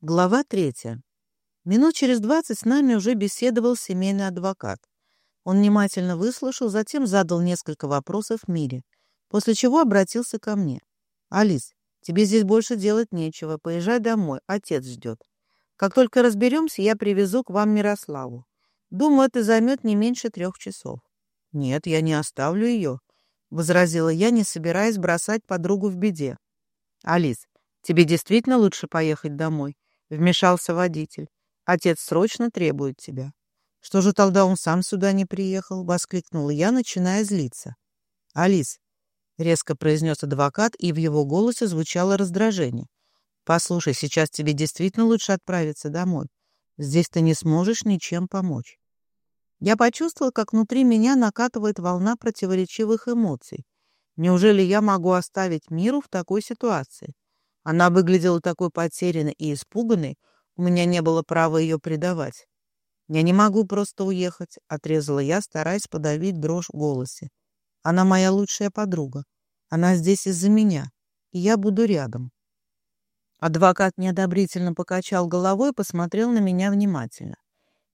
Глава третья. Минут через двадцать с нами уже беседовал семейный адвокат. Он внимательно выслушал, затем задал несколько вопросов Мире, после чего обратился ко мне. «Алис, тебе здесь больше делать нечего. Поезжай домой, отец ждет. Как только разберемся, я привезу к вам Мирославу. Думаю, это займет не меньше трех часов». «Нет, я не оставлю ее», — возразила я, не собираясь бросать подругу в беде. «Алис, тебе действительно лучше поехать домой?» Вмешался водитель. Отец срочно требует тебя. Что же тогда он сам сюда не приехал? Воскликнула я, начиная злиться. Алис, резко произнес адвокат, и в его голосе звучало раздражение. Послушай, сейчас тебе действительно лучше отправиться домой. Здесь ты не сможешь ничем помочь. Я почувствовала, как внутри меня накатывает волна противоречивых эмоций. Неужели я могу оставить миру в такой ситуации? Она выглядела такой потерянной и испуганной, у меня не было права ее предавать. «Я не могу просто уехать», — отрезала я, стараясь подавить дрожь в голосе. «Она моя лучшая подруга. Она здесь из-за меня, и я буду рядом». Адвокат неодобрительно покачал головой и посмотрел на меня внимательно.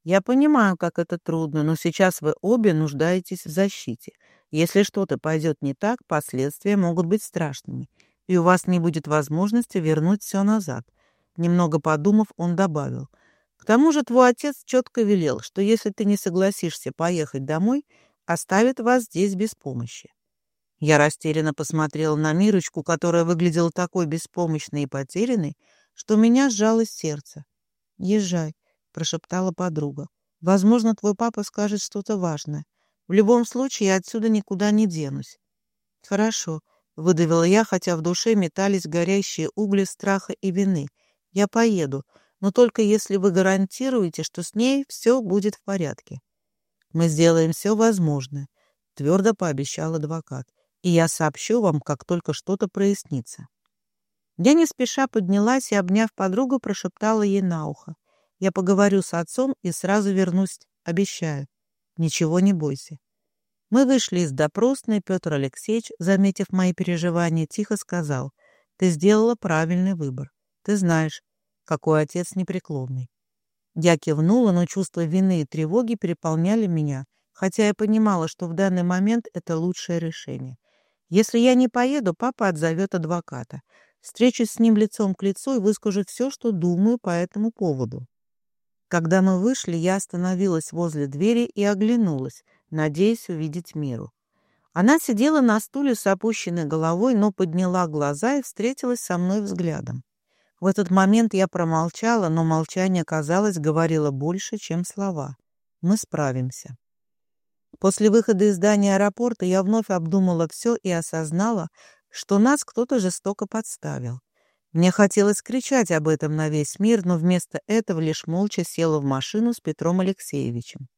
«Я понимаю, как это трудно, но сейчас вы обе нуждаетесь в защите. Если что-то пойдет не так, последствия могут быть страшными и у вас не будет возможности вернуть все назад. Немного подумав, он добавил. К тому же твой отец четко велел, что если ты не согласишься поехать домой, оставит вас здесь без помощи. Я растерянно посмотрела на Мирочку, которая выглядела такой беспомощной и потерянной, что у меня сжалось сердце. «Езжай», — прошептала подруга. «Возможно, твой папа скажет что-то важное. В любом случае, я отсюда никуда не денусь». «Хорошо», Выдавила я, хотя в душе метались горящие угли страха и вины. Я поеду, но только если вы гарантируете, что с ней все будет в порядке. Мы сделаем все возможное, твердо пообещал адвокат. И я сообщу вам, как только что-то прояснится. Я не спеша поднялась и, обняв подругу, прошептала ей на ухо. Я поговорю с отцом и сразу вернусь, обещаю. Ничего не бойся. Мы вышли из допросной, Петр Алексеевич, заметив мои переживания, тихо сказал, «Ты сделала правильный выбор. Ты знаешь, какой отец непреклонный». Я кивнула, но чувство вины и тревоги переполняли меня, хотя я понимала, что в данный момент это лучшее решение. Если я не поеду, папа отзовет адвоката. Встречусь с ним лицом к лицу и выскажу все, что думаю по этому поводу. Когда мы вышли, я остановилась возле двери и оглянулась, надеясь увидеть Миру. Она сидела на стуле с опущенной головой, но подняла глаза и встретилась со мной взглядом. В этот момент я промолчала, но молчание, казалось, говорило больше, чем слова. Мы справимся. После выхода из здания аэропорта я вновь обдумала все и осознала, что нас кто-то жестоко подставил. Мне хотелось кричать об этом на весь мир, но вместо этого лишь молча села в машину с Петром Алексеевичем.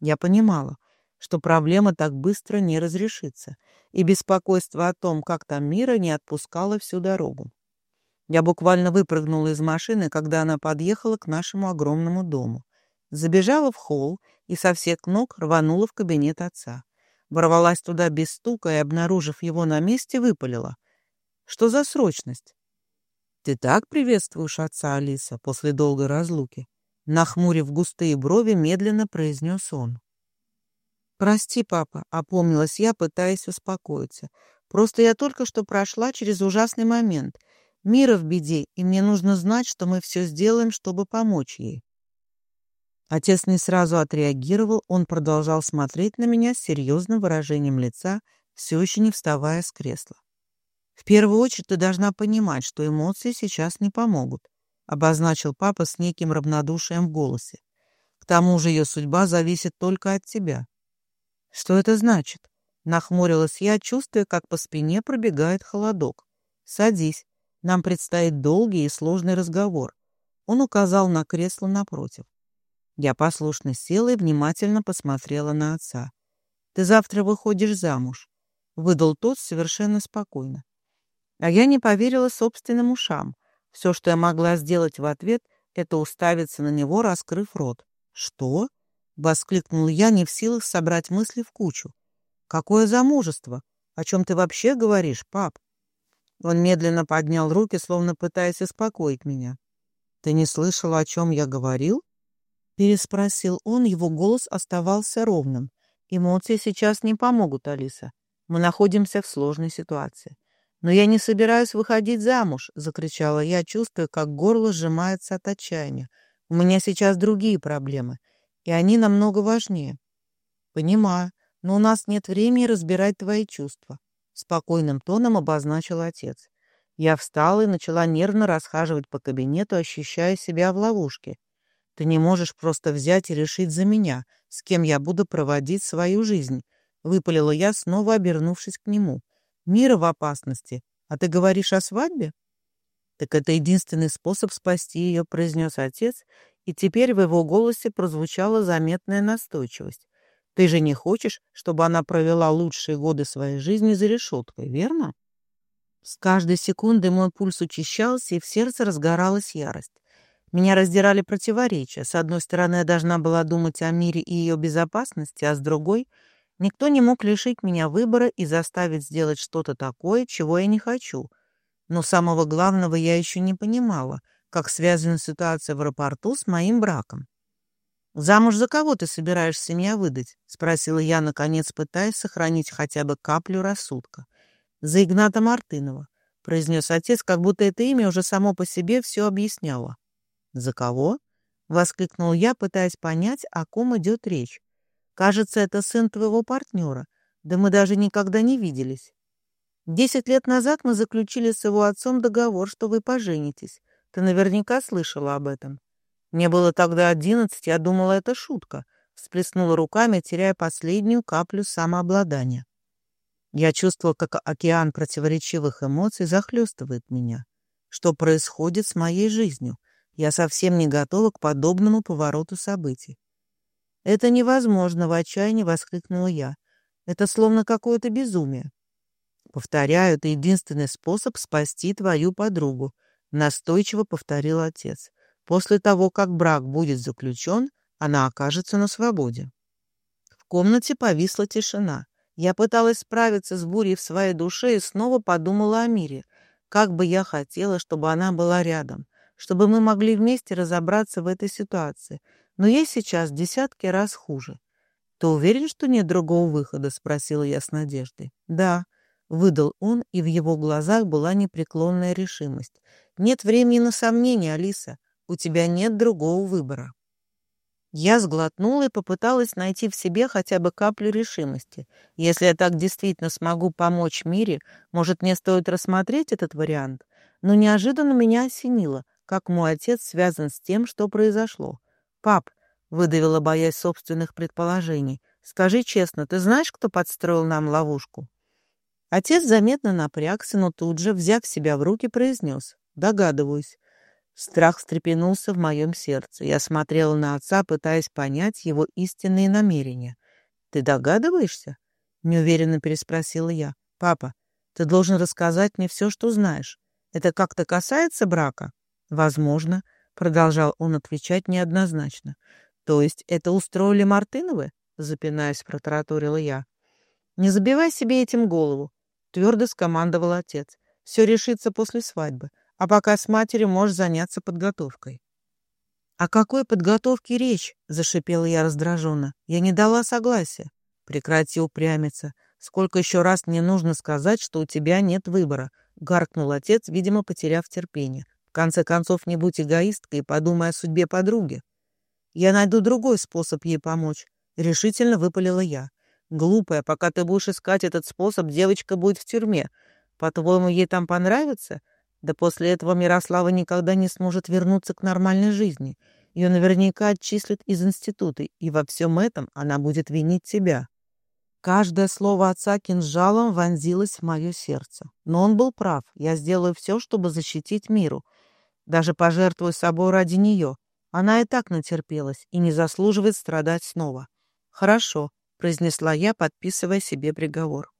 Я понимала, что проблема так быстро не разрешится, и беспокойство о том, как там мира, не отпускало всю дорогу. Я буквально выпрыгнула из машины, когда она подъехала к нашему огромному дому. Забежала в холл и со всех ног рванула в кабинет отца. Ворвалась туда без стука и, обнаружив его на месте, выпалила. «Что за срочность?» «Ты так приветствуешь отца, Алиса, после долгой разлуки?» Нахмурив густые брови, медленно произнес он. «Прости, папа», — опомнилась я, пытаясь успокоиться. «Просто я только что прошла через ужасный момент. Мира в беде, и мне нужно знать, что мы все сделаем, чтобы помочь ей». Отец не сразу отреагировал, он продолжал смотреть на меня с серьезным выражением лица, все еще не вставая с кресла. «В первую очередь ты должна понимать, что эмоции сейчас не помогут», обозначил папа с неким равнодушием в голосе. «К тому же ее судьба зависит только от тебя. «Что это значит?» Нахмурилась я, чувствуя, как по спине пробегает холодок. «Садись. Нам предстоит долгий и сложный разговор». Он указал на кресло напротив. Я послушно села и внимательно посмотрела на отца. «Ты завтра выходишь замуж», — выдал тот совершенно спокойно. А я не поверила собственным ушам. Все, что я могла сделать в ответ, это уставиться на него, раскрыв рот. «Что?» — воскликнул я, не в силах собрать мысли в кучу. «Какое замужество? О чем ты вообще говоришь, пап?» Он медленно поднял руки, словно пытаясь успокоить меня. «Ты не слышала, о чем я говорил?» Переспросил он, его голос оставался ровным. «Эмоции сейчас не помогут, Алиса. Мы находимся в сложной ситуации. «Но я не собираюсь выходить замуж!» — закричала я, чувствуя, как горло сжимается от отчаяния. «У меня сейчас другие проблемы, и они намного важнее». «Понимаю, но у нас нет времени разбирать твои чувства», — спокойным тоном обозначил отец. Я встала и начала нервно расхаживать по кабинету, ощущая себя в ловушке. «Ты не можешь просто взять и решить за меня, с кем я буду проводить свою жизнь», — выпалила я, снова обернувшись к нему. Мира в опасности. А ты говоришь о свадьбе? Так это единственный способ спасти ее, произнес отец, и теперь в его голосе прозвучала заметная настойчивость. Ты же не хочешь, чтобы она провела лучшие годы своей жизни за решеткой, верно? С каждой секундой мой пульс учащался, и в сердце разгоралась ярость. Меня раздирали противоречия. С одной стороны, я должна была думать о мире и ее безопасности, а с другой — Никто не мог лишить меня выбора и заставить сделать что-то такое, чего я не хочу. Но самого главного я еще не понимала, как связана ситуация в аэропорту с моим браком. «Замуж за кого ты собираешься меня выдать?» — спросила я, наконец, пытаясь сохранить хотя бы каплю рассудка. «За Игната Мартынова», — произнес отец, как будто это имя уже само по себе все объясняло. «За кого?» — воскликнул я, пытаясь понять, о ком идет речь. Кажется, это сын твоего партнера. Да мы даже никогда не виделись. Десять лет назад мы заключили с его отцом договор, что вы поженитесь. Ты наверняка слышала об этом. Мне было тогда одиннадцать, я думала, это шутка. Всплеснула руками, теряя последнюю каплю самообладания. Я чувствовала, как океан противоречивых эмоций захлестывает меня. Что происходит с моей жизнью? Я совсем не готова к подобному повороту событий. «Это невозможно!» — в отчаянии воскликнула я. «Это словно какое-то безумие». «Повторяю, это единственный способ спасти твою подругу», — настойчиво повторил отец. «После того, как брак будет заключен, она окажется на свободе». В комнате повисла тишина. Я пыталась справиться с бурей в своей душе и снова подумала о мире. Как бы я хотела, чтобы она была рядом, чтобы мы могли вместе разобраться в этой ситуации — но ей сейчас десятки раз хуже. «Ты уверен, что нет другого выхода?» — спросила я с надеждой. «Да», — выдал он, и в его глазах была непреклонная решимость. «Нет времени на сомнения, Алиса. У тебя нет другого выбора». Я сглотнула и попыталась найти в себе хотя бы каплю решимости. Если я так действительно смогу помочь мире, может, мне стоит рассмотреть этот вариант? Но неожиданно меня осенило, как мой отец связан с тем, что произошло. «Пап», — выдавила, боясь собственных предположений, «скажи честно, ты знаешь, кто подстроил нам ловушку?» Отец заметно напрягся, но тут же, взяв себя в руки, произнес «Догадываюсь». Страх встрепенулся в моем сердце. Я смотрела на отца, пытаясь понять его истинные намерения. «Ты догадываешься?» — неуверенно переспросила я. «Папа, ты должен рассказать мне все, что знаешь. Это как-то касается брака?» «Возможно», Продолжал он отвечать неоднозначно. «То есть это устроили Мартыновы?» Запинаясь, протараторила я. «Не забивай себе этим голову», — твердо скомандовал отец. «Все решится после свадьбы, а пока с матерью можешь заняться подготовкой». «О какой подготовке речь?» — зашипела я раздраженно. «Я не дала согласия». «Прекрати упрямиться. Сколько еще раз мне нужно сказать, что у тебя нет выбора?» — гаркнул отец, видимо, потеряв терпение конце концов, не будь эгоисткой и подумай о судьбе подруги. Я найду другой способ ей помочь, — решительно выпалила я. Глупая, пока ты будешь искать этот способ, девочка будет в тюрьме. По-твоему, ей там понравится? Да после этого Мирослава никогда не сможет вернуться к нормальной жизни. Ее наверняка отчислят из института, и во всем этом она будет винить тебя. Каждое слово отца кинжалом вонзилось в мое сердце. Но он был прав. Я сделаю все, чтобы защитить миру. Даже пожертвую собой ради нее. Она и так натерпелась и не заслуживает страдать снова. «Хорошо», — произнесла я, подписывая себе приговор.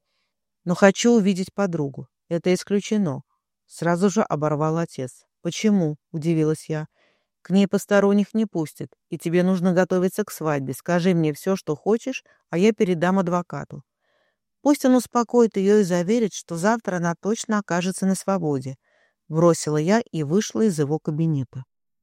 «Но хочу увидеть подругу. Это исключено». Сразу же оборвал отец. «Почему?» — удивилась я. «К ней посторонних не пустят, и тебе нужно готовиться к свадьбе. Скажи мне все, что хочешь, а я передам адвокату. Пусть он успокоит ее и заверит, что завтра она точно окажется на свободе. Бросила я и вышла из его кабинета.